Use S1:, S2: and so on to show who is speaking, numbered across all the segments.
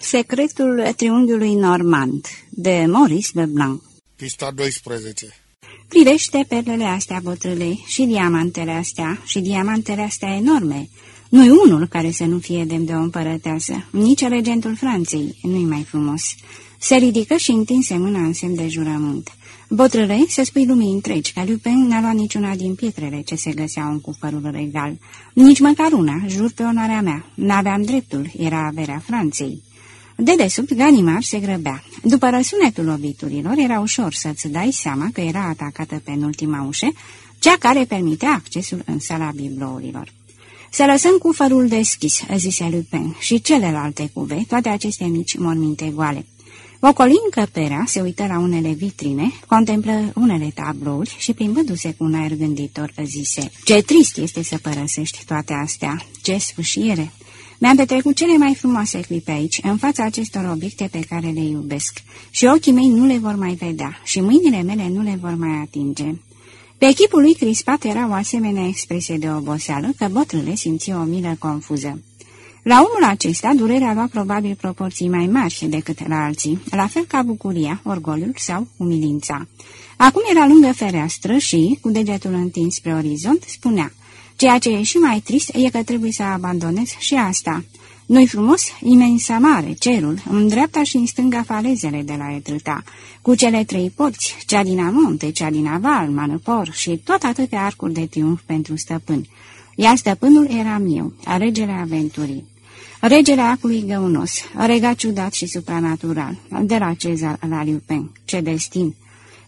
S1: Secretul triunghiului normand, de Maurice Leblanc
S2: Pista 12
S1: Privește perlele astea bătrâle și diamantele astea și diamantele astea enorme. Nu-i unul care să nu fie demn de o împărăteasă, nici regentul Franței, nu-i mai frumos. Se ridică și întinse mâna în semn de jurământ. Botrâle, să spui lumii întregi că Lupin n-a luat niciuna din pietrele ce se găseau în cufărul regal. Nici măcar una, jur pe onoarea mea. N-aveam dreptul, era averea Franței. De desubt, Ganimar se grăbea. După răsunetul loviturilor, era ușor să-ți dai seama că era atacată pe ultima ușă, cea care permitea accesul în sala biblourilor. Să lăsăm cufărul deschis, zise Lupin, și celelalte cuve, toate aceste mici morminte goale. Ocolind încăperea, se uită la unele vitrine, contemplă unele tablouri și, plimbându-se cu un aer gânditor, zise Ce trist este să părăsești toate astea! Ce sfâșiere! Mi-am petrecut cele mai frumoase clipe aici, în fața acestor obiecte pe care le iubesc, și ochii mei nu le vor mai vedea, și mâinile mele nu le vor mai atinge. Pe echipul lui crispat era o asemenea expresie de oboseală că botrâle simți o milă confuză. La omul acesta, durerea lua probabil proporții mai mari decât la alții, la fel ca bucuria, orgoliul sau umilința. Acum era lungă fereastră și, cu degetul întins spre orizont, spunea, ceea ce e și mai trist e că trebuie să abandonez și asta. Nu-i frumos? Imensa mare, cerul, în dreapta și în stânga falezele de la Etrâta, cu cele trei porți, cea din Amonte, cea din Aval, Manăpor și tot atâtea arcuri de triumf pentru stăpân. Iar stăpânul era meu, regele aventurii. Regele acului găunos, rega ciudat și supranatural, de la Cezar la Liupen, ce destin!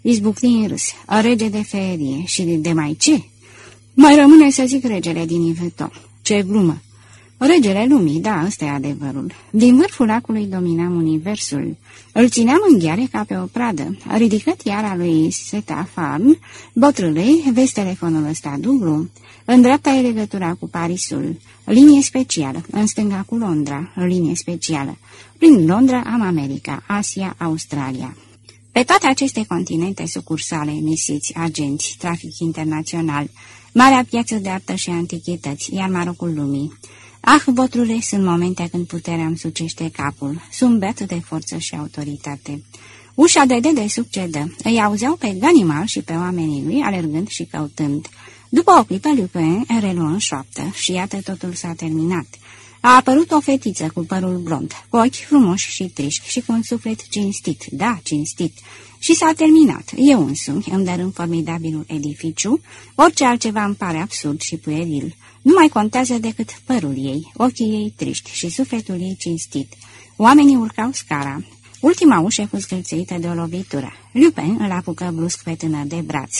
S1: Izbucni în râs, rege de ferie și de mai ce? Mai rămâne să zic regele din Iveto. Ce glumă! Regele lumii, da, ăsta e adevărul. Din vârful acului dominam universul. Îl țineam în gheare ca pe o pradă. Ridicat iara lui Seta Farn, botrâlei, vezi telefonul ăsta dublu. În dreapta e legătura cu Parisul. Linie specială. În stânga cu Londra. Linie specială. Prin Londra am America, Asia, Australia. Pe toate aceste continente sucursale, misiți, agenți, trafic internațional, marea piață de artă și antichități, iar Marocul lumii. Ah, botrule, sunt momente când puterea îmi sucește capul, sunt beat de forță și autoritate. Ușa de dedesubt cedă, îi auzeau pe Ganimal și pe oamenii lui alergând și căutând. După o clipă, Lupin reluă în șoaptă și iată totul s-a terminat. A apărut o fetiță cu părul blond, cu ochi frumoși și triști și cu un suflet cinstit, da, cinstit. Și s-a terminat. Eu însumi îmi dărâm formidabilul edificiu, orice altceva îmi pare absurd și pueril. Nu mai contează decât părul ei, ochii ei triști și sufletul ei cinstit. Oamenii urcau scara. Ultima ușă fost gâlțăită de o lovitură. Lupin îl apucă brusc pe tânăr de braț.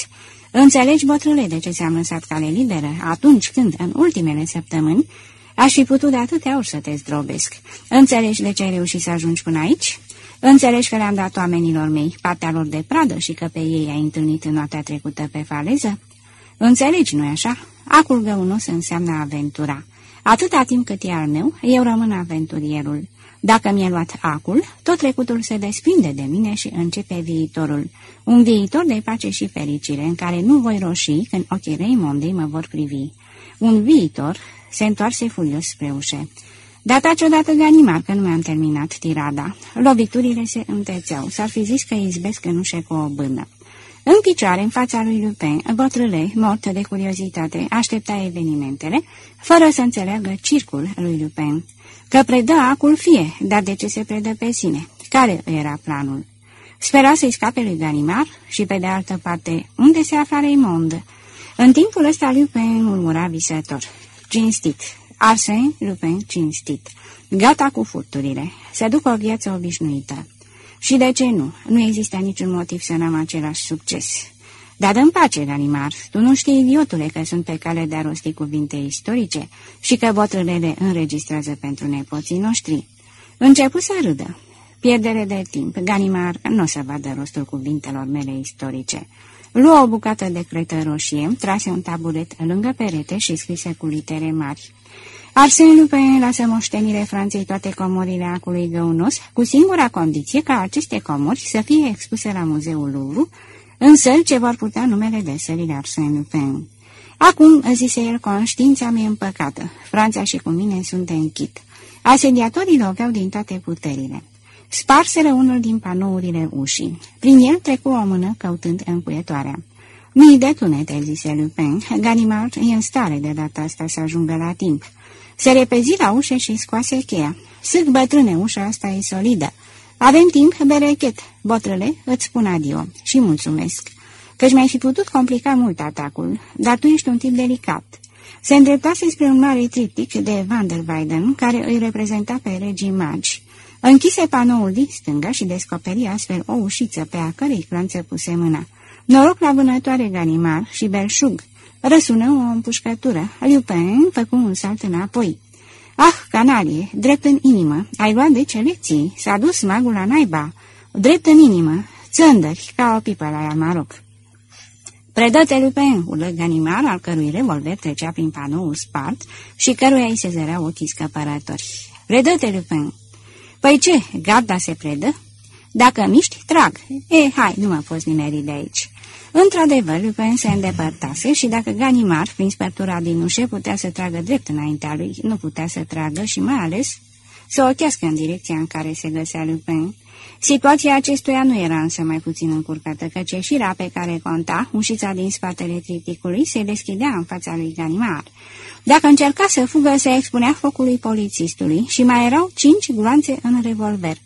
S1: Înțelegi, bătrâle, de ce ți-am lăsat cale liberă atunci când, în ultimele săptămâni, aș fi putut de atâtea ori să te zdrobesc. Înțelegi de ce ai reușit să ajungi până aici? Înțelegi că le-am dat oamenilor mei partea lor de pradă și că pe ei ai întâlnit în noaptea trecută pe faleză? Înțelegi, nu-i așa? Acul găunos înseamnă aventura. Atâta timp cât e al meu, eu rămân aventurierul. Dacă mi-e luat acul, tot trecutul se desprinde de mine și începe viitorul. Un viitor de pace și fericire, în care nu voi roși când ochii Raymondei mă vor privi. Un viitor se întoarse furios spre ușe. Dataci odată Ganimar că nu mi-am terminat tirada. Loviturile se întețeau. S-ar fi zis că izbesc în ușe cu o bână. În picioare, în fața lui Lupin, bătrâle, mort de curiozitate, aștepta evenimentele, fără să înțeleagă circul lui Lupin. Că predă acul fie, dar de ce se predă pe sine? Care era planul? Spera să-i scape lui Ganimar și, pe de altă parte, unde se afla Raymond? În timpul ăsta Lupin murmura visător. Cinstit. Arsène Lupin cinstit. Gata cu furturile. Se ducă o viață obișnuită. Și de ce nu? Nu există niciun motiv să n-am același succes. Dar dă-mi pace, Ganimar, tu nu știi, idiotule, că sunt pe cale de a rosti cuvinte istorice și că botrâlele înregistrează pentru nepoții noștri. Începu să râdă. Pierdere de timp. Ganimar nu o să vadă rostul cuvintelor mele istorice. Luă o bucată de cretă roșie, trase un taburet lângă perete și scrise cu litere mari. Arsene Lupin lasă moștenire Franței toate comorile acului găunos, cu singura condiție ca aceste comori să fie expuse la Muzeul Louvre, în săli ce vor putea numele de sălile Arsene Lupin. Acum, zise el, conștiința mi-e împăcată. Franța și cu mine sunt închid. Asediatorii loveau din toate puterile. Sparseră unul din panourile ușii. Prin el trecu o mână căutând încuietoarea. Mii de tunete, zise Lupin. Ganimard e în stare de data asta să ajungă la timp. Se repezi la ușă și scoase cheia. Sâc bătrâne, ușa asta e solidă. Avem timp, berechet. Botrăle, îți spun adio și mulțumesc. Căci mi-ai fi putut complica mult atacul, dar tu ești un tip delicat. Se îndreptase spre un mare triptic de Van der Weyden, care îi reprezenta pe regii magi. Închise panoul din stânga și descoperi astfel o ușiță pe a cărei clanță puse mâna. Noroc la vânătoare Ganimar și belșug. Răsună o împușcătură. Lupin făcu un salt înapoi. Ah, canalie, drept în inimă, ai luat de lecții, s-a dus magul la naiba, drept în inimă, țândări, ca o pipă la Maroc. Predă-te, Lupin, urlă Ganimar, al cărui revolver trecea prin panoul spart și căruia îi se zăreau ochii scăpărători. Predă-te, Lupin. Păi ce, garda se predă? Dacă miști, trag. E, hai, nu mă poți nimeri de aici. Într-adevăr, Lupin se îndepărtase și dacă Ganimar, prin spărtura din ușe, putea să tragă drept înaintea lui, nu putea să tragă și mai ales să ochească în direcția în care se găsea Lupin. Situația acestuia nu era însă mai puțin încurcată, căci ieșirea pe care conta, ușița din spatele tripticului, se deschidea în fața lui Ganimar. Dacă încerca să fugă, se expunea focului polițistului și mai erau cinci gloanțe în revolver.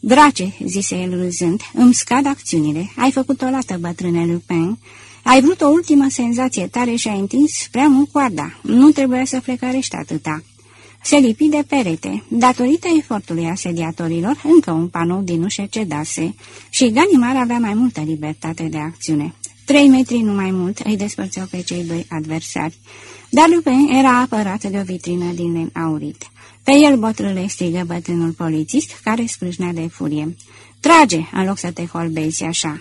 S1: Drace, zise el râzând, îmi scad acțiunile. Ai făcut o lată, bătrâne Lupin. Ai vrut o ultimă senzație tare și ai întins prea mult coarda. Nu trebuia să flecărești atâta. Se lipi de perete. Datorită efortului asediatorilor, încă un panou din ușă cedase și Ganimar avea mai multă libertate de acțiune. Trei metri, nu mai mult, îi despărțeau pe cei doi adversari. Dar Lupin era apărat de o vitrină din len aurit. Pe el botrâle strigă bătrânul polițist, care sprâșnea de furie. Trage, în loc să te holbezi așa.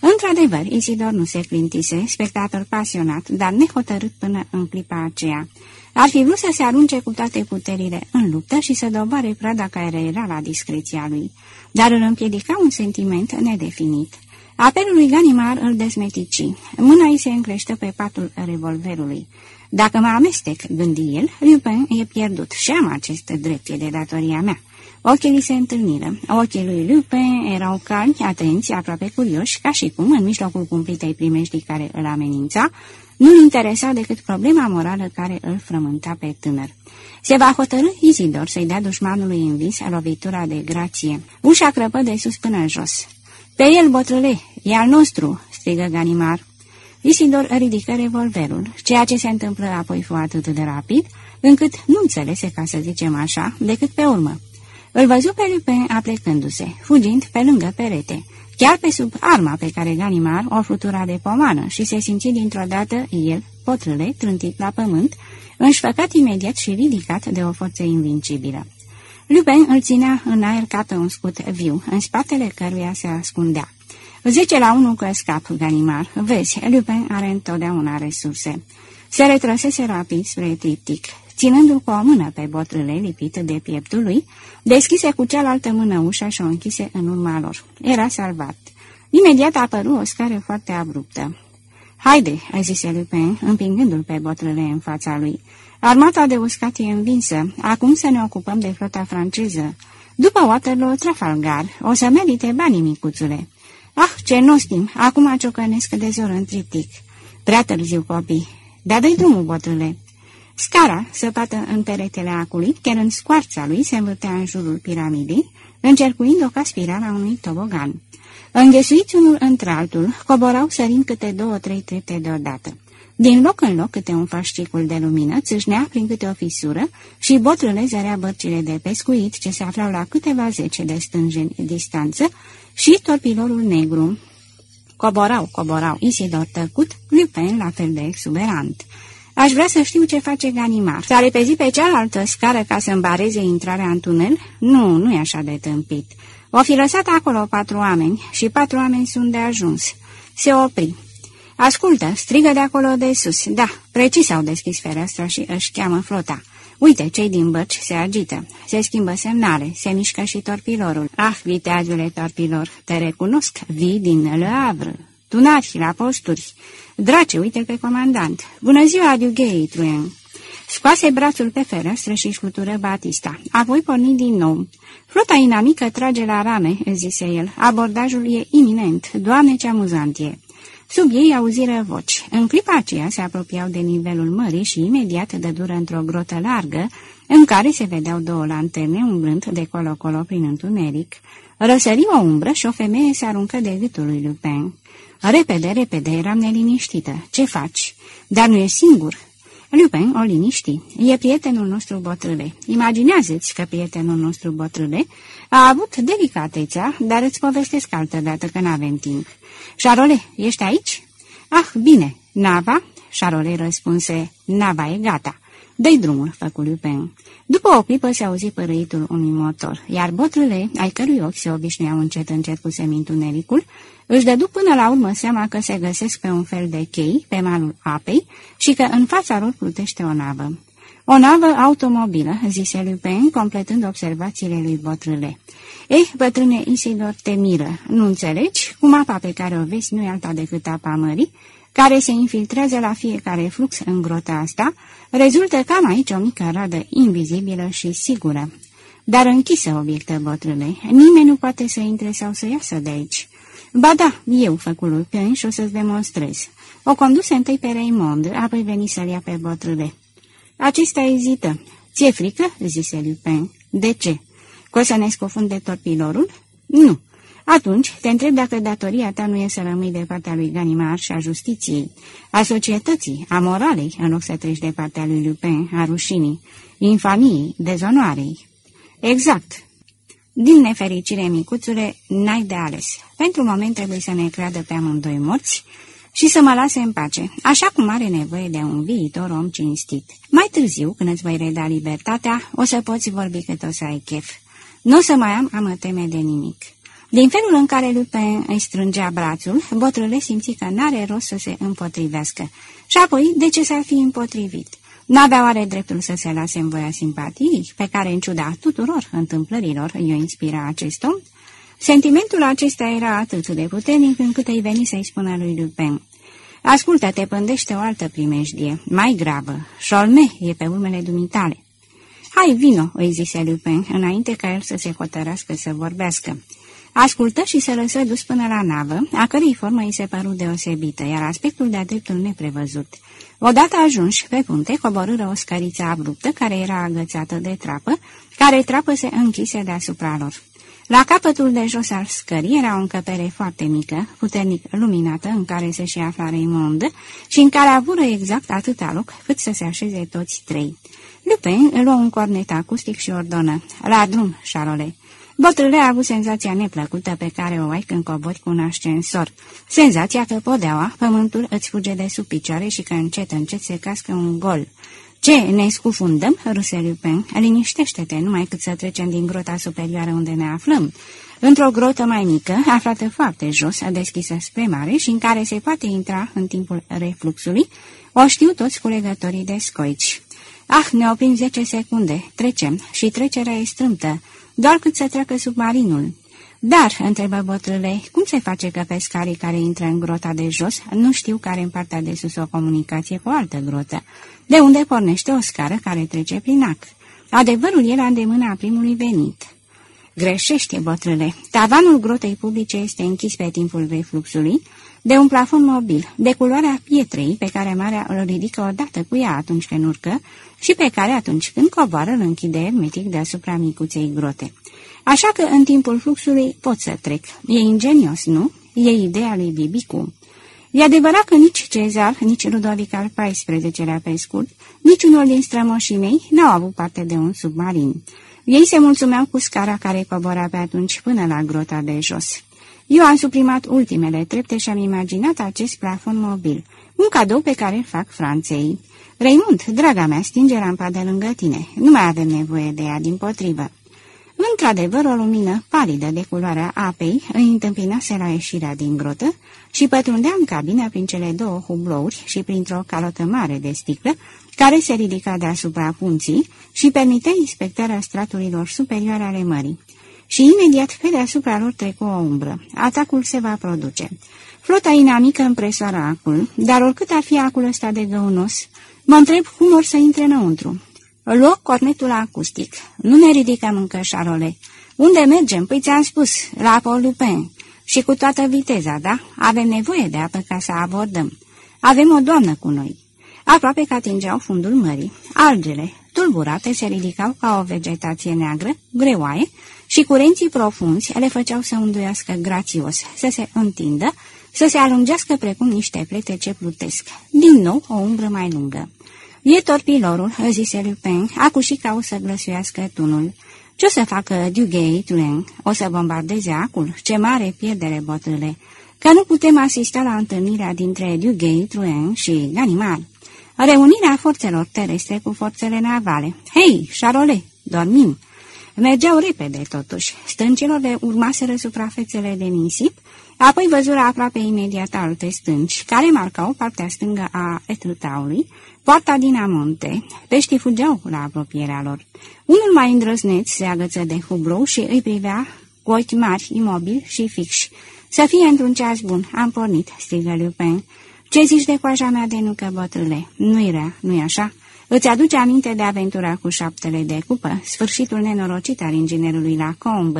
S1: Într-adevăr, Isidor nu se clintise, spectator pasionat, dar nehotărât până în clipa aceea. Ar fi vrut să se arunce cu toate puterile în luptă și să doboare prada care era la discreția lui, dar îl împiedica un sentiment nedefinit. Apelul lui Ganimar îl desmetici. Mâna îi se înclește pe patul revolverului. Dacă mă amestec, gândi el, Lupin e pierdut și am acest drept, e de datoria mea. Ochii li se întâlniră. Ochii lui Lupin erau calmi, atenți, aproape curioși, ca și cum, în mijlocul cumplitei primeștii care îl amenința, nu-l interesa decât problema morală care îl frământa pe tânăr. Se va hotărâ Izidor să-i dea dușmanului învins lovitura de grație. Ușa crăpă de sus până jos. Pe el, botrăle, e al nostru!" strigă Ganimar. Isidor ridică revolverul. Ceea ce se întâmplă apoi fu atât de rapid, încât nu înțelese, ca să zicem așa, decât pe urmă. Îl văzu pe Lupin aplecându-se, fugind pe lângă perete, chiar pe sub arma pe care Ganimar o flutura de pomană și se simți dintr-o dată el, potrâle, trântit la pământ, înșfăcat imediat și ridicat de o forță invincibilă. Lupin îl ținea în aer ca pe un scut viu, în spatele căruia se ascundea. Zece la unu că scap, Ganimar. Vezi, Lupin are întotdeauna resurse. Se retrăsese rapid spre triptic. Ținându-l cu o mână pe botrâle lipit de pieptul lui, deschise cu cealaltă mână ușa și o închise în urma lor. Era salvat. Imediat apăru o scară foarte abruptă. Haide, a zise Lupin, împingându-l pe botrâle în fața lui. Armata de uscat e învinsă. Acum să ne ocupăm de flota franceză. După Waterloo, Trafalgar, o să merite banii, micuțule. Ah, ce nostim! Acum ciocănesc de zor în triptic. Prea târziu, copii. Da dă drumul, botule. Scara, săpată în peretele acului, chiar în scoarța lui, se învârtea în jurul piramidei, încercuind-o ca spirala unui tobogan. Înghesuiți unul într-altul, coborau sărind câte două-trei trepte deodată. Din loc în loc câte un fascicul de lumină țâșnea prin câte o fisură și botrâle zărea bărcile de pescuit ce se aflau la câteva zece de stânjeni distanță și torpilorul negru. Coborau, coborau, Isidor tăcut, Lupin la fel de exuberant. Aș vrea să știu ce face Ganimar. S-a repezit pe cealaltă scară ca să îmbareze intrarea în tunel? Nu, nu e așa de tâmpit. O fi lăsat acolo patru oameni și patru oameni sunt de ajuns. Se opri. Ascultă, strigă de acolo de sus. Da, precis au deschis fereastra și își cheamă flota. Uite, cei din bărci se agită, se schimbă semnale, se mișcă și torpilorul. Ah, viteazule torpilor, te recunosc, vii din Le Havre. Tunari la posturi. Drace, uite pe comandant. Bună ziua, Dughei, Truen. Scoase brațul pe fereastră și își flutură Batista. Apoi porni din nou. Flota inamică trage la rame, zise el. Abordajul e iminent. Doamne, ce amuzant e! Sub ei auziră voci. În clipa aceea se apropiau de nivelul mării și imediat de dură într-o grotă largă, în care se vedeau două lanterne umblând de colo-colo prin întuneric. Răsări o umbră și o femeie se aruncă de gâtul lui Lupin. Repede, repede, eram neliniștită. Ce faci? Dar nu e singur. Lupin o liniști. E prietenul nostru botrâle. Imaginează-ți că prietenul nostru botrâle a avut delicatețea, dar îți povestesc altă dată că n-avem timp. Șarole, ești aici? Ah, bine. Nava? Șarole răspunse, nava e gata. Dă-i drumul, făcu Lupin. După o clipă se auzi părâitul unui motor, iar botrâle, ai cărui ochi se obișnuiau încet încet cu semintunericul, își dădu până la urmă seama că se găsesc pe un fel de chei, pe malul apei, și că în fața lor plutește o navă. O navă automobilă, zise Lupin, completând observațiile lui Botrâle. Eh, bătrâne Isidor, te miră, nu înțelegi? Cum apa pe care o vezi nu e alta decât apa mării, care se infiltrează la fiecare flux în grota asta, rezultă cam aici o mică radă invizibilă și sigură. Dar închisă obiectă bătrâne, nimeni nu poate să intre sau să iasă de aici. Ba da, eu, făcut Lupin, și o să-ți demonstrez. O conduse întâi pe Raymond, apoi veni să-l ia pe bătrâne. Acesta ezită. Ți-e frică?" zise Lupin. De ce? Că o să ne scufunde torpilorul?" Nu. Atunci, te întreb dacă datoria ta nu e să rămâi de partea lui Ganimar și a justiției, a societății, a moralei, în loc să treci de partea lui Lupin, a rușinii, infamiei, dezonoarei. Exact. Din nefericire, micuțule, n-ai de ales. Pentru moment trebuie să ne creadă pe amândoi morți și să mă lase în pace, așa cum are nevoie de un viitor om cinstit. Mai târziu, când îți voi reda libertatea, o să poți vorbi cât o să ai chef. Nu o să mai am a mă teme de nimic. Din felul în care Lupin îi strângea brațul, botrâle simți că n-are rost să se împotrivească. Și apoi, de ce s-ar fi împotrivit? N-avea oare dreptul să se lase în voia simpatiei, pe care, în ciuda tuturor întâmplărilor, i-o inspira acest om? Sentimentul acesta era atât de puternic încât îi veni să-i spună lui Lupin. Ascultă, te pândește o altă primejdie, mai gravă. Șolme e pe urmele dumitale. Hai, vino, îi zise Lupin, înainte ca el să se hotărască să vorbească. Ascultă și se lăsă dus până la navă, a cărei formă îi se păru deosebită, iar aspectul de-a dreptul neprevăzut. Odată ajunși pe punte, coborâră o scăriță abruptă care era agățată de trapă, care trapă se închise deasupra lor. La capătul de jos al scării era o încăpere foarte mică, puternic luminată, în care se și afla Raymond și în care avură exact atâta loc cât să se așeze toți trei. Lupin îl luă un cornet acustic și ordonă. La drum, Charole. Bătrâle a avut senzația neplăcută pe care o ai când cobori cu un ascensor. Senzația că podeaua, pământul îți fuge de sub picioare și că încet, încet se cască un gol. Ce, ne scufundăm, ruse Lupin? Liniștește-te, numai cât să trecem din grota superioară unde ne aflăm. Într-o grotă mai mică, aflată foarte jos, deschisă spre mare și în care se poate intra în timpul refluxului, o știu toți culegătorii de scoici. Ah, ne oprim 10 secunde, trecem, și trecerea e strâmtă, doar cât să treacă submarinul. Dar, întrebă bătrâle, cum se face că pescarii care intră în grota de jos nu știu care în partea de sus o comunicație cu o altă grotă, de unde pornește o scară care trece prin ac? Adevărul e la îndemâna primului venit. Greșește, bătrâle. Tavanul grotei publice este închis pe timpul refluxului de un plafon mobil, de culoarea pietrei pe care marea îl ridică odată cu ea atunci când urcă și pe care atunci când coboară îl închide ermetic deasupra micuței grote. Așa că în timpul fluxului pot să trec. E ingenios, nu? E ideea lui Bibicu. E adevărat că nici Cezar, nici Ludovic al XIV-lea pe scurt, niciunul din strămoșii mei n-au avut parte de un submarin. Ei se mulțumeau cu scara care cobora pe atunci până la grota de jos. Eu am suprimat ultimele trepte și am imaginat acest plafon mobil, un cadou pe care îl fac Franței. Raimund, draga mea, stinge lampa de lângă tine. Nu mai avem nevoie de ea, din potrivă. Într-adevăr, o lumină palidă de culoarea apei îi întâmpinase la ieșirea din grotă și pătrundea în cabină prin cele două hublouri și printr-o calotă mare de sticlă, care se ridica deasupra punții și permitea inspectarea straturilor superioare ale mării. Și imediat pe deasupra lor trecu o umbră. Atacul se va produce. Flota inamică împresoară acul, dar oricât ar fi acul ăsta de găunos, Mă întreb cum or să intre înăuntru. Loc cornetul acustic. Nu ne ridicăm încă, Șarole. Unde mergem? Păi ți-am spus, la Paul Lupin. Și cu toată viteza, da? Avem nevoie de apă ca să abordăm. Avem o doamnă cu noi. Aproape că atingeau fundul mării. Algele, tulburate, se ridicau ca o vegetație neagră, greoaie, și curenții profunzi le făceau să unduiască grațios, să se întindă, să se alungească precum niște plete ce plutesc. Din nou o umbră mai lungă. E torpilorul, zise Lupin, acu și ca o să glăsuiască tunul. Ce o să facă Duguay Tuen? O să bombardeze acul? Ce mare pierdere, bătrâle! Că nu putem asista la întâlnirea dintre Duguay Truen și Ganimal. Reunirea forțelor terestre cu forțele navale. Hei, Charole, dormim! Mergeau repede, totuși. Stâncilor le urmaseră suprafețele de nisip, apoi văzură aproape imediat alte stânci, care marcau partea stângă a Etrutaului, poarta din amonte. Peștii fugeau la apropierea lor. Unul mai îndrăzneț se agăță de hublou și îi privea cu ochi mari, imobil și fixi. Să fie într-un ceas bun, am pornit, strigă Lupin. Ce zici de coaja mea de nucă, bătrâle? Nu-i rea, nu-i așa?" Îți aduce aminte de aventura cu șaptele de cupă, sfârșitul nenorocit al inginerului la comb,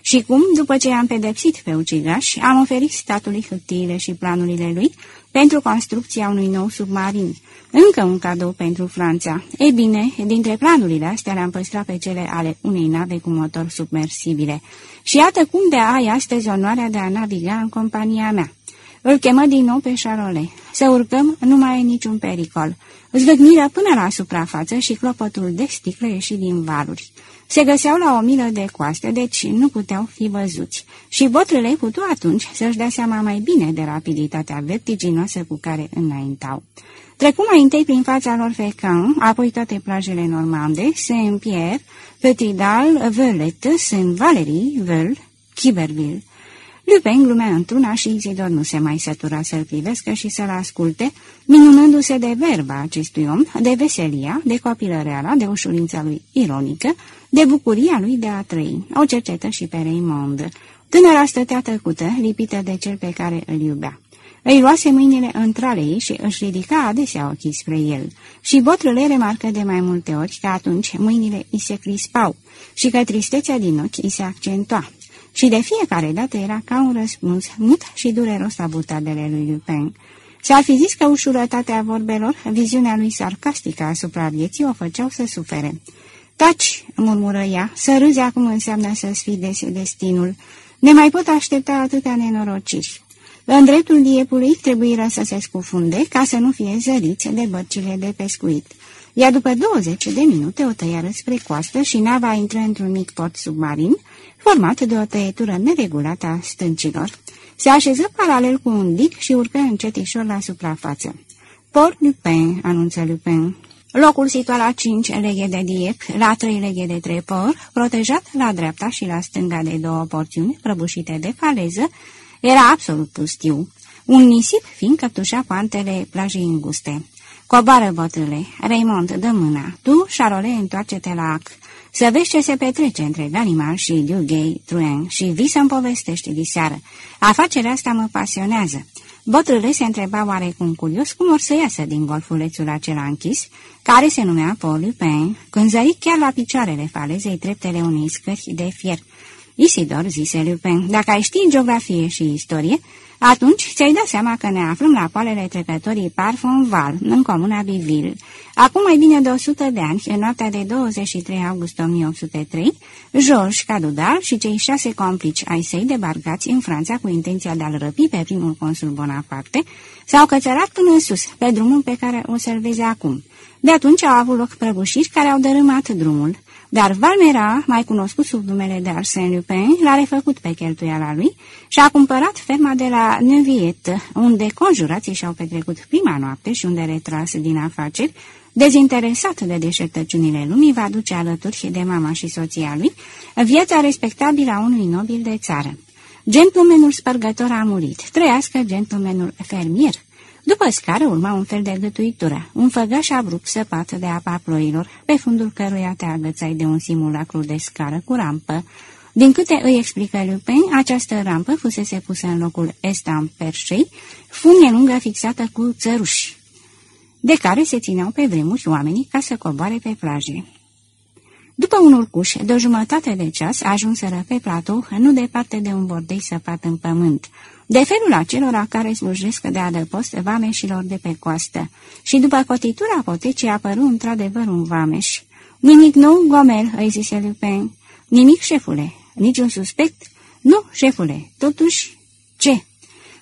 S1: și cum, după ce am pedepsit pe ucigaș, am oferit statului hârtiile și planurile lui pentru construcția unui nou submarin. Încă un cadou pentru Franța. Ei bine, dintre planurile astea le-am păstrat pe cele ale unei nave cu motor submersibile. Și iată cum de ai astăzi onoarea de a naviga în compania mea. Îl chemă din nou pe Charole. Să urcăm, nu mai e niciun pericol. Zvâgniră până la suprafață și clopotul de sticlă ieși din valuri. Se găseau la o milă de coastă, deci nu puteau fi văzuți. Și botrele putu atunci să-și dea seama mai bine de rapiditatea vertiginoasă cu care înaintau. Trecu mai întâi prin fața lor Fecan, apoi toate plajele normande, Saint-Pierre, Petridal, Veulet, Saint-Valery, Veul, Kiberville. Lupin glumea într-una și Izidor nu se mai sătura să-l privească și să-l asculte, minunându-se de verba acestui om, de veselia, de copilăreala, de ușurința lui ironică, de bucuria lui de a trăi. O cercetă și pe Raymond. Tânăra stătea tăcută, lipită de cel pe care îl iubea. Îi luase mâinile între ale ei și își ridica adesea ochii spre el. Și botrâle remarcă de mai multe ori că atunci mâinile îi se crispau și că tristețea din ochi îi se accentua și de fiecare dată era ca un răspuns mut și dureros la butadele lui Lupin. S-ar fi zis că ușurătatea vorbelor, viziunea lui sarcastică asupra vieții o făceau să sufere. Taci, murmură ea, să râzi acum înseamnă să sfidezi destinul. Ne mai pot aștepta atâtea nenorociri. În dreptul diepului trebuie să se scufunde ca să nu fie zăriți de bărcile de pescuit. Iar după 20 de minute o tăiară spre coastă și nava intră într-un mic port submarin, format de o tăietură neregulată a stâncilor. Se așeză paralel cu un dic și urcă încetișor la suprafață. Port Lupin, anunță Lupin. Locul situat la 5 leghe de diep, la 3 leghe de trepor, protejat la dreapta și la stânga de două porțiuni prăbușite de faleză, era absolut pustiu. Un nisip fiind căptușea pantele plajei înguste. Cobară, bătrâle, Raymond, dă mâna. Tu, Charole, întoarce-te la ac. Să vezi ce se petrece între Ganimar și Dugay, Truen și vii să-mi povestești diseară. Afacerea asta mă pasionează. Botrâle se întreba oarecum curios cum or să iasă din golfulețul acela închis, care se numea Paul Lupin, când zări chiar la picioarele falezei treptele unei scări de fier. Isidor, zise Lupin, dacă ai ști geografie și istorie, atunci ți-ai dat seama că ne aflăm la poalele trecătorii Parfonval, în comuna Biville. Acum mai bine de 100 de ani, în noaptea de 23 august 1803, Georges Cadudal și cei șase complici ai săi debarcați în Franța cu intenția de a-l răpi pe primul consul Bonaparte, s-au cățărat până în sus, pe drumul pe care o să-l vezi acum. De atunci au avut loc prăbușiri care au dărâmat drumul. Dar Valmera, mai cunoscut sub numele de Arsène Lupin, l-a refăcut pe cheltuiala lui și a cumpărat ferma de la Neuviet, unde conjurații și-au petrecut prima noapte și unde retras din afaceri, dezinteresat de deșertăciunile lumii, va duce alături de mama și soția lui viața respectabilă a unui nobil de țară. Gentlemanul spărgător a murit, trăiască gentlemanul fermier. După scară urma un fel de gătuitură, un făgaș abrupt săpat de apa ploilor, pe fundul căruia te agățai de un simulacru de scară cu rampă. Din câte îi explică Lupin, această rampă fusese pusă în locul Estam Perșei, funie lungă fixată cu țăruși. de care se țineau pe vremuri oamenii ca să coboare pe plaje. După un urcuș de o jumătate de ceas, ajunseră pe platou, nu departe de un bordei săpat în pământ, de felul acelora care slujesc de adăpost vameșilor de pe coastă. Și după cotitura potecii apăru într-adevăr un vameș. Nimic nou, Gomel, îi zise Lupin. Nimic, șefule. Niciun suspect? Nu, șefule. Totuși, ce?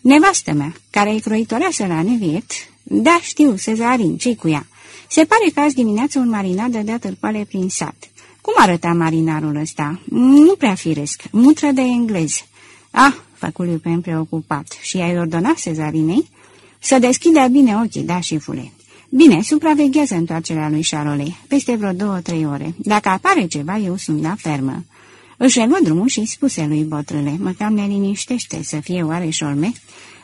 S1: Nevastă mea, care e croitoreasă la neviet, da, știu, Sezarin, ce cu ea? Se pare că azi dimineață un marinar dădea târpale prin sat. Cum arăta marinarul ăsta? Nu prea firesc, mutră de englez. Ah, făcu Lupin preocupat, și ai ordonat Sezarinei? Să deschidea bine ochii, da, șefule. Bine, supraveghează întoarcerea lui Charole, peste vreo două-trei ore. Dacă apare ceva, eu sunt la fermă. Își reluă drumul și spuse lui Botrâle, mă cam ne liniștește să fie oare șorme?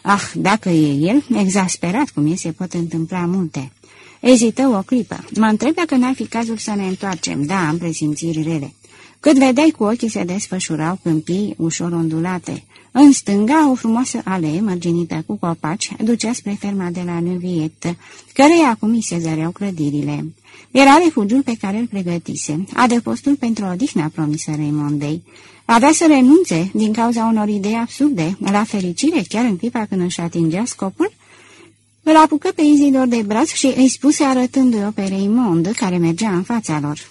S1: Ah, dacă e el, exasperat cum e, se pot întâmpla multe. Ezită o clipă. Mă întreb dacă n-ar fi cazul să ne întoarcem. Da, am presimțiri rele. Cât vedeai cu ochii se desfășurau câmpii ușor ondulate. În stânga, o frumoasă alee mărginită cu copaci ducea spre ferma de la Neuvietă, căreia acum îi se zăreau clădirile. Era refugiul pe care îl pregătise, adăpostul pentru odihna promisă Raimondei. Avea să renunțe din cauza unor idei absurde, la fericire chiar în clipa când își atingea scopul? Îl apucă pe Izidor de braț și îi spuse arătându-i o pe Raimond, care mergea în fața lor.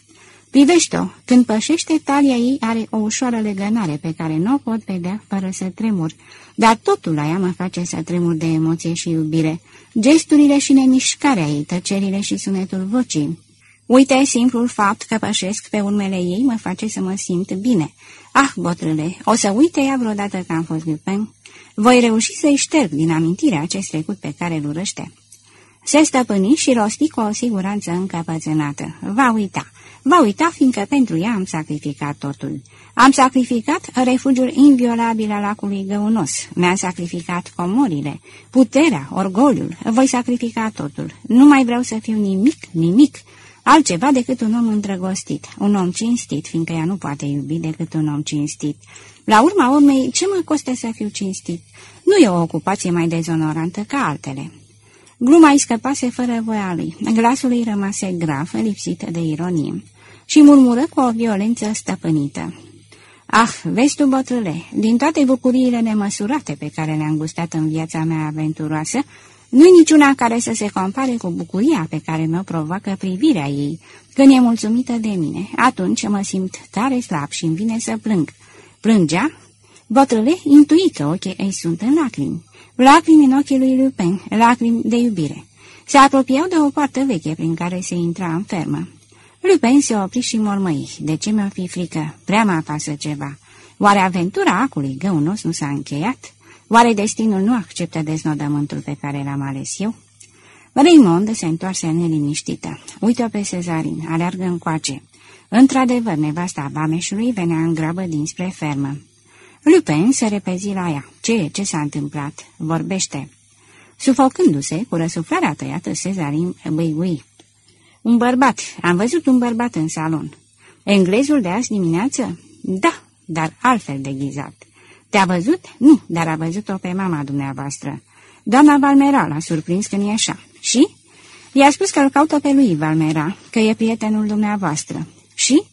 S1: Privește-o, când pășește, talia ei are o ușoară legănare pe care nu o pot vedea fără să tremur, dar totul la ea mă face să tremur de emoție și iubire. Gesturile și nemișcarea ei, tăcerile și sunetul vocii. Uite, simplul fapt că pășesc pe urmele ei mă face să mă simt bine. Ah, botrâle, o să uite ea vreodată că am fost Lupin? Voi reuși să-i șterg din amintire acest trecut pe care îl urăște. Se stăpâni și rosti cu o siguranță încăpățânată. Va uita. Va uita, fiindcă pentru ea am sacrificat totul. Am sacrificat refugiul inviolabil al lacului găunos. Mi-am sacrificat comorile, puterea, orgoliul. Voi sacrifica totul. Nu mai vreau să fiu nimic, nimic altceva decât un om îndrăgostit, un om cinstit, fiindcă ea nu poate iubi decât un om cinstit. La urma urmei, ce mă costă să fiu cinstit? Nu e o ocupație mai dezonorantă ca altele. Gluma îi scăpase fără voia lui, glasul îi rămase grav, lipsit de ironie, și murmură cu o violență stăpânită. Ah, vezi tu, bătrâle, din toate bucuriile nemăsurate pe care le-am gustat în viața mea aventuroasă, nu-i niciuna care să se compare cu bucuria pe care mă provoacă privirea ei, când e mulțumită de mine. Atunci mă simt tare slab și îmi vine să plâng. Plângea? Bătrâle intui că ochii ei sunt în lacrimi. Lacrimi în ochii lui Lupin, lacrimi de iubire. Se apropiau de o poartă veche prin care se intra în fermă. Lupin se opri și mormăi. De ce mi-o fi frică? Prea mă apasă ceva. Oare aventura acului găunos nu s-a încheiat? Oare destinul nu acceptă deznodământul pe care l-am ales eu? Raymond se întoarse neliniștită. Uită pe Cezarin, aleargă încoace. Într-adevăr, nevasta Bameșului venea în grabă dinspre fermă. Lupin se repezi la ea. Ce Ce s-a întâmplat? Vorbește. Sufocându-se, cu răsuflarea tăiată, Cezarin băigui. Un bărbat. Am văzut un bărbat în salon. Englezul de azi dimineață? Da, dar altfel deghizat. Te-a văzut? Nu, dar a văzut-o pe mama dumneavoastră. Doamna Valmera l-a surprins când ieșea. Și? I-a spus că îl caută pe lui Valmera, că e prietenul dumneavoastră. Și?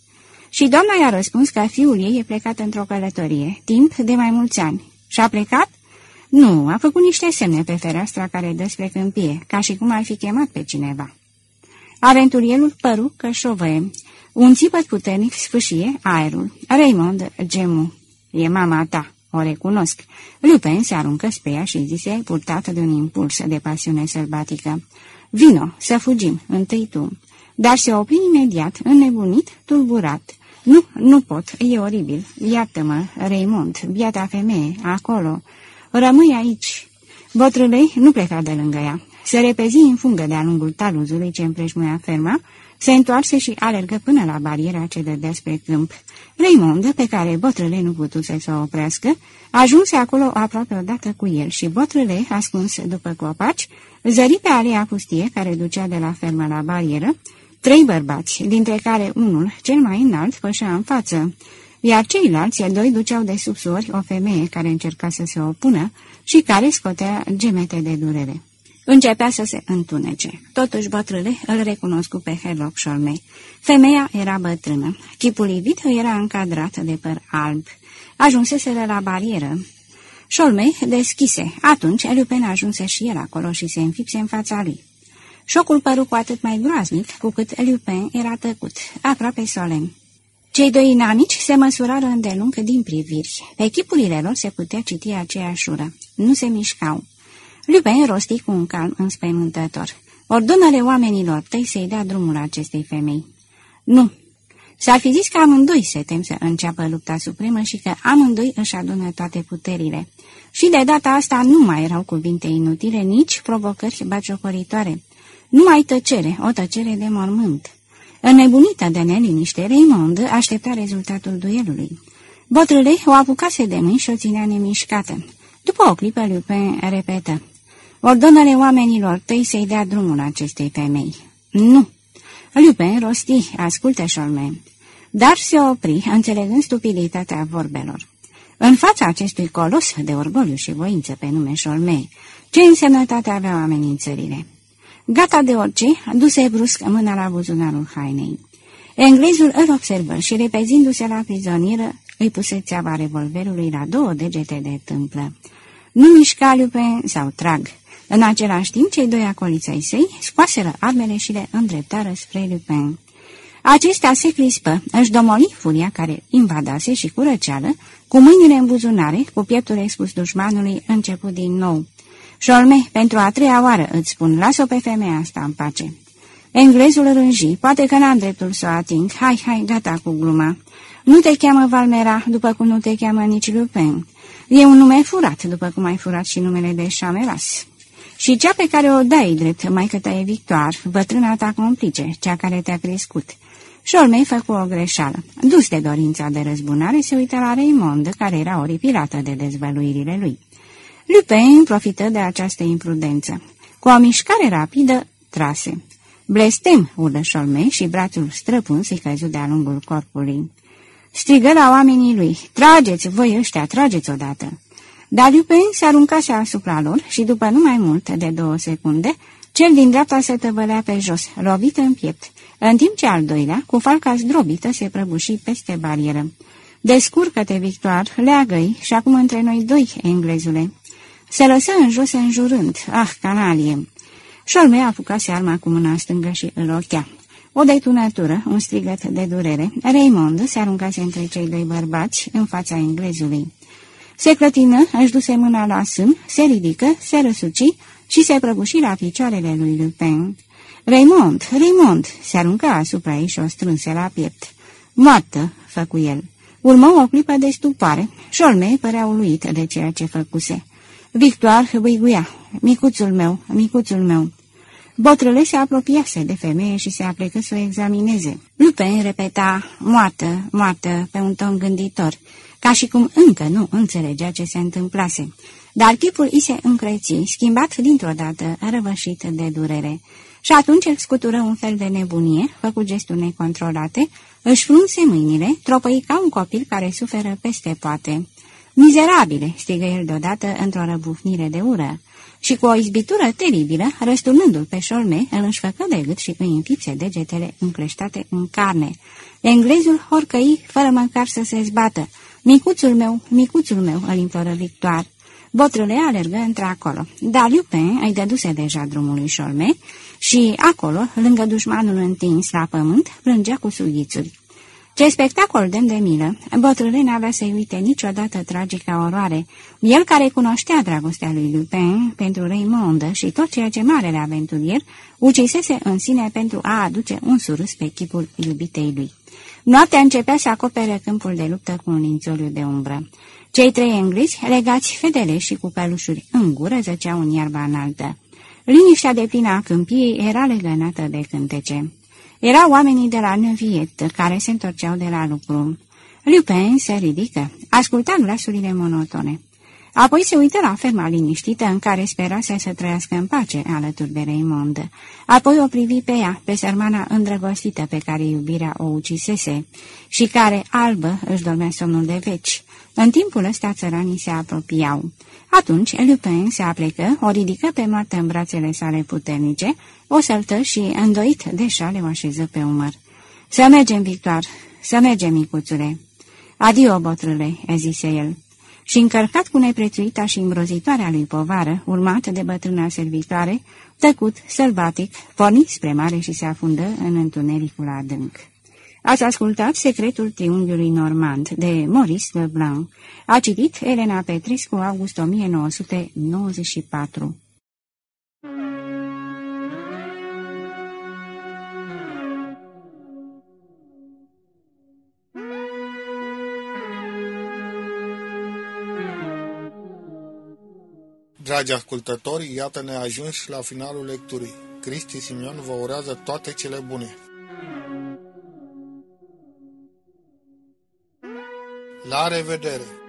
S1: Și doamna i-a răspuns că fiul ei e plecat într-o călătorie, timp de mai mulți ani. Și a plecat? Nu, a făcut niște semne pe fereastra care dă spre câmpie, ca și cum ar fi chemat pe cineva. Aventurierul păru că șovăie. Un țipăt puternic sfâșie aerul. Raymond gemu. E mama ta. O recunosc. Lupin se aruncă spre ea și zise, purtată de un impuls de pasiune sălbatică. Vino, să fugim, întâi tu. Dar se opri imediat, înnebunit, tulburat. Nu, nu pot, e oribil. Iartă-mă, Raymond, biata femeie, acolo. Rămâi aici. Botrâlei nu pleca de lângă ea. Se repezi în fungă de-a lungul taluzului ce împrejmuia ferma, se întoarse și alergă până la bariera ce dădea spre câmp. Raymond, pe care botrâle nu putuse să o oprească, ajunse acolo aproape odată cu el și botrâle, ascuns după copaci, zări pe alea pustie care ducea de la fermă la barieră, trei bărbați, dintre care unul, cel mai înalt, pășea în față, iar ceilalți doi duceau de subsori o femeie care încerca să se opună și care scotea gemete de durere. Începea să se întunece. Totuși bătrâne îl recunoscu pe Herlock Sholmei. Femeia era bătrână. Chipul livid era încadrat de păr alb. Ajunseseră la barieră. Șolmei deschise. Atunci Lupin ajunse și el acolo și se înfipse în fața lui. Șocul păru cu atât mai groaznic, cu cât Lupin era tăcut, aproape solemn. Cei doi inamici se măsurară îndelung din priviri. Pe echipurile lor se putea citi aceeași ură. Nu se mișcau. Lupin rosti cu un calm înspăimântător. Ordonă-le oamenilor tăi să-i dea drumul acestei femei. Nu. S-ar fi zis că amândoi se tem să înceapă lupta supremă și că amândoi își adună toate puterile. Și de data asta nu mai erau cuvinte inutile, nici provocări baciocoritoare. Numai tăcere, o tăcere de mormânt. Înnebunită de neliniște, Raymond aștepta rezultatul duelului. Botrâle o apucase de mâini și o ținea nemișcată. După o clipă, Lupin repetă. Ordonă-le oamenilor tăi să-i dea drumul acestei femei. Nu. Lupin rosti, ascultă, Șolme. Dar se opri, înțelegând stupiditatea vorbelor. În fața acestui colos de orgoliu și voință pe nume Șolme, ce însemnătate aveau amenințările? Gata de orice, duse brusc mâna la buzunarul hainei. Englezul îl observă și, repezindu-se la prizonieră, îi puse țeava revolverului la două degete de tâmplă. Nu mișca Lupin sau trag. În același timp, cei doi acoliței săi scoaseră armele și le îndreptară spre Lupin. Acesta se crispă, își domoli furia care invadase și cu răceală, cu mâinile în buzunare, cu pieptul expus dușmanului, început din nou. Șolme, pentru a treia oară îți spun, las-o pe femeia asta în pace. Englezul rânji, poate că n-am dreptul să o ating. Hai, hai, gata cu gluma. Nu te cheamă Valmera, după cum nu te cheamă nici Lupin. E un nume furat, după cum ai furat și numele de Chamelas. Și cea pe care o dai drept, mai că e Victor, bătrâna ta complice, cea care te-a crescut. Șolmei făcu o greșeală. Dus de dorința de răzbunare, se uită la Raymond, care era oripilată de dezvăluirile lui. Lupin profită de această imprudență. Cu o mișcare rapidă, trase. Blestem, urlă Șolmei și brațul străpuns îi căzu de-a lungul corpului. Strigă la oamenii lui, trageți, voi ăștia, trageți odată. Dar Lupin se aruncase asupra lor și după nu mai mult de două secunde, cel din dreapta se tăvălea pe jos, lovit în piept, în timp ce al doilea, cu falca zdrobită, se prăbuși peste barieră. Descurcă-te, Victor, leagă-i și acum între noi doi, englezule. Se lăsă în jos înjurând, ah, canalie! Șolme apucase arma cu mâna stângă și îl ochea. O detunătură, un strigăt de durere, Raymond se aruncase între cei doi bărbați în fața englezului. Se clătină, își duse mâna la sân, se ridică, se răsuci și se prăbuși la picioarele lui Lupin. Raymond, Raymond, se aruncă asupra ei și o strânse la piept. Moartă, făcu el. Urmă o clipă de stupare. Șolme părea uluit de ceea ce făcuse. Victor băiguia. Micuțul meu, micuțul meu. Botrăle se apropiase de femeie și se aplecă să o examineze. Lupin repeta, moartă, moartă, pe un ton gânditor, ca și cum încă nu înțelegea ce se întâmplase. Dar chipul i se încreți, schimbat dintr-o dată, răvășit de durere. Și atunci îl scutură un fel de nebunie, făcu gesturi necontrolate, își frunse mâinile, tropăi ca un copil care suferă peste poate. Mizerabile!" strigă el deodată într-o răbufnire de ură și cu o izbitură teribilă, răsturnându-l pe șolme, îl înșfăcă de gât și îi înfipse degetele încleștate în carne. Englezul horcăi, fără măcar să se zbată. Micuțul meu, micuțul meu, îl imploră Victor. Botrule alergă într-acolo, dar Lupin îi dăduse deja drumului șolme și acolo, lângă dușmanul întins la pământ, plângea cu sughițuri. Ce spectacol demn de milă! Bătrâne n-avea să-i uite niciodată tragica oroare. El care cunoștea dragostea lui Lupin pentru Raymond și tot ceea ce marele aventurier ucisese în sine pentru a aduce un surâs pe chipul iubitei lui. Noaptea începea să acopere câmpul de luptă cu un lințoliu de umbră. Cei trei englezi, legați fedele și cu pelușuri în gură, zăceau în iarba înaltă. Liniștea de plină a câmpiei era legănată de cântece. Erau oamenii de la Neviet care se întorceau de la lucru. Lupin se ridică, asculta glasurile monotone. Apoi se uită la ferma liniștită în care sperase să trăiască în pace alături de Raymond. Apoi o privi pe ea, pe sărmana îndrăgostită pe care iubirea o ucisese și care, albă, își dormea somnul de veci. În timpul ăsta țăranii se apropiau. Atunci Lupin se aplecă, o ridică pe moartă în brațele sale puternice, o săltă și, îndoit de șale, o așeză pe umăr. Să mergem, Victor, să mergem, micuțule." Adio, botrâle," zise el. Și încărcat cu neprețuita și îngrozitoarea lui povară, urmat de bătrâna servitoare, tăcut, sălbatic, porni spre mare și se afundă în întunericul adânc. Ați ascultat Secretul Triunghiului Normand de Maurice Leblanc. A citit Elena Petrescu, august 1994.
S2: Dragi ascultători, iată ne ajuns la finalul lecturii. Cristi Simion vă urează toate cele bune. La revedere!